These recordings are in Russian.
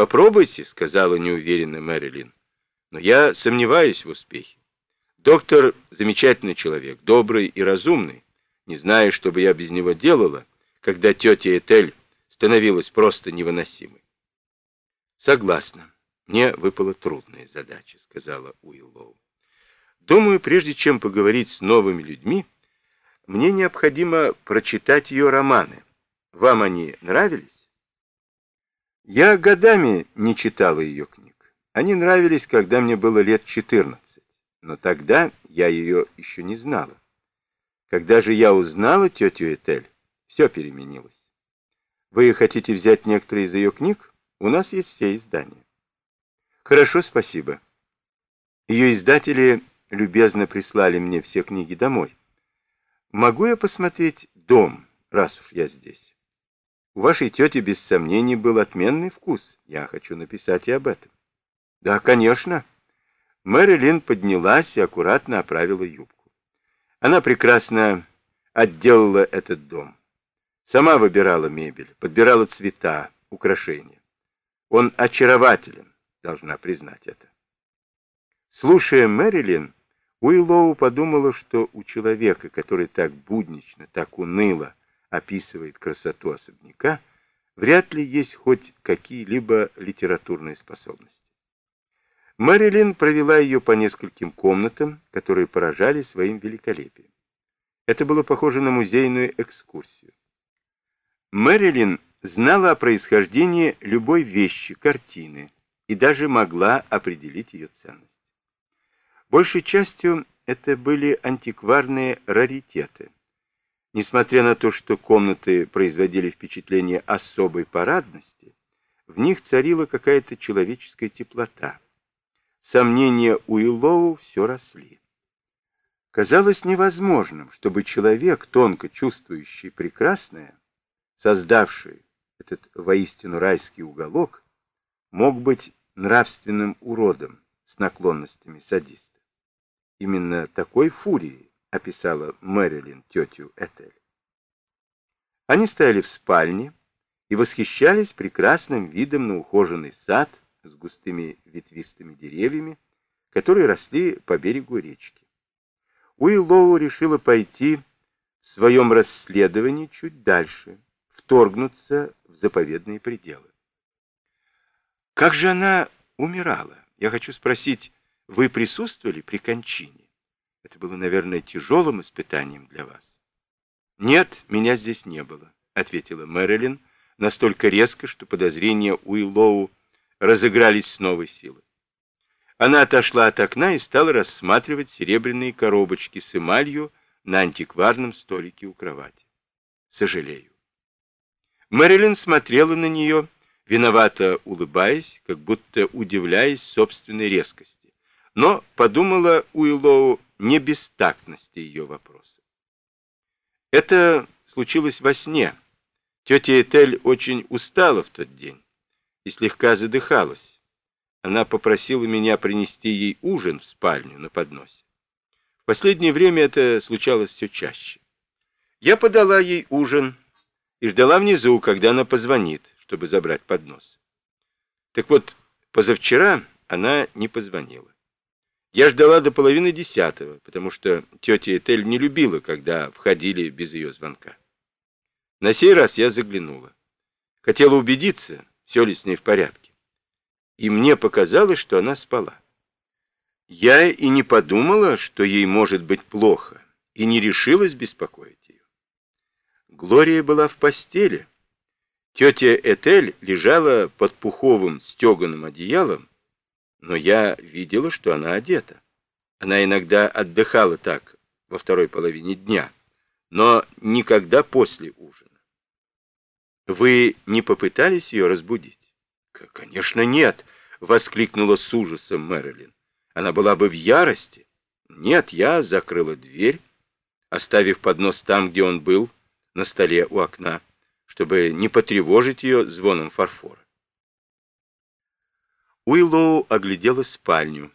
«Попробуйте», — сказала неуверенно Мэрилин. «Но я сомневаюсь в успехе. Доктор — замечательный человек, добрый и разумный. Не знаю, что бы я без него делала, когда тетя Этель становилась просто невыносимой». «Согласна. Мне выпала трудная задача», — сказала Уиллоу. «Думаю, прежде чем поговорить с новыми людьми, мне необходимо прочитать ее романы. Вам они нравились?» Я годами не читала ее книг. Они нравились, когда мне было лет 14, но тогда я ее еще не знала. Когда же я узнала тетю Этель, все переменилось. Вы хотите взять некоторые из ее книг? У нас есть все издания. Хорошо, спасибо. Ее издатели любезно прислали мне все книги домой. Могу я посмотреть дом, раз уж я здесь? У вашей тети, без сомнений, был отменный вкус. Я хочу написать и об этом. Да, конечно. Мэрилин поднялась и аккуратно оправила юбку. Она прекрасно отделала этот дом. Сама выбирала мебель, подбирала цвета, украшения. Он очарователен, должна признать это. Слушая Мэрилин, Уиллоу подумала, что у человека, который так буднично, так уныло, описывает красоту особняка, вряд ли есть хоть какие-либо литературные способности. Мэрилин провела ее по нескольким комнатам, которые поражали своим великолепием. Это было похоже на музейную экскурсию. Мэрилин знала о происхождении любой вещи, картины, и даже могла определить ее ценность. Большей частью это были антикварные раритеты, Несмотря на то, что комнаты производили впечатление особой парадности, в них царила какая-то человеческая теплота. Сомнения у Илоу все росли. Казалось невозможным, чтобы человек, тонко чувствующий прекрасное, создавший этот воистину райский уголок, мог быть нравственным уродом с наклонностями садиста. Именно такой фурией описала Мэрилин тетю Этель. Они стояли в спальне и восхищались прекрасным видом на ухоженный сад с густыми ветвистыми деревьями, которые росли по берегу речки. Уиллоу решила пойти в своем расследовании чуть дальше, вторгнуться в заповедные пределы. Как же она умирала? Я хочу спросить, вы присутствовали при кончине? Это было, наверное, тяжелым испытанием для вас. «Нет, меня здесь не было», — ответила Мэрилин, настолько резко, что подозрения Уиллоу разыгрались с новой силой. Она отошла от окна и стала рассматривать серебряные коробочки с эмалью на антикварном столике у кровати. «Сожалею». Мэрилин смотрела на нее, виновато улыбаясь, как будто удивляясь собственной резкости. Но, подумала Уиллоу, не бестактности ее вопроса. Это случилось во сне. Тетя Этель очень устала в тот день и слегка задыхалась. Она попросила меня принести ей ужин в спальню на подносе. В последнее время это случалось все чаще. Я подала ей ужин и ждала внизу, когда она позвонит, чтобы забрать поднос. Так вот, позавчера она не позвонила. Я ждала до половины десятого, потому что тетя Этель не любила, когда входили без ее звонка. На сей раз я заглянула. Хотела убедиться, все ли с ней в порядке. И мне показалось, что она спала. Я и не подумала, что ей может быть плохо, и не решилась беспокоить ее. Глория была в постели. Тетя Этель лежала под пуховым стеганым одеялом, но я видела, что она одета. Она иногда отдыхала так во второй половине дня, но никогда после ужина. Вы не попытались ее разбудить? Конечно, нет, воскликнула с ужасом Мэрилин. Она была бы в ярости. Нет, я закрыла дверь, оставив поднос там, где он был, на столе у окна, чтобы не потревожить ее звоном фарфора. Уиллоу оглядела спальню,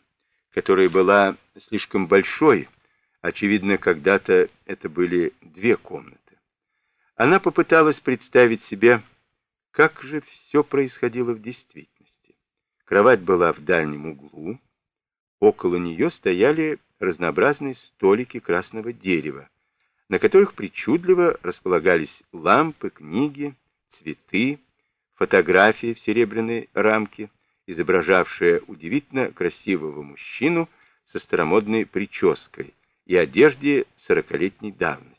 которая была слишком большой, очевидно, когда-то это были две комнаты. Она попыталась представить себе, как же все происходило в действительности. Кровать была в дальнем углу, около нее стояли разнообразные столики красного дерева, на которых причудливо располагались лампы, книги, цветы, фотографии в серебряной рамке, изображавшая удивительно красивого мужчину со старомодной прической и одежде сорокалетней давности.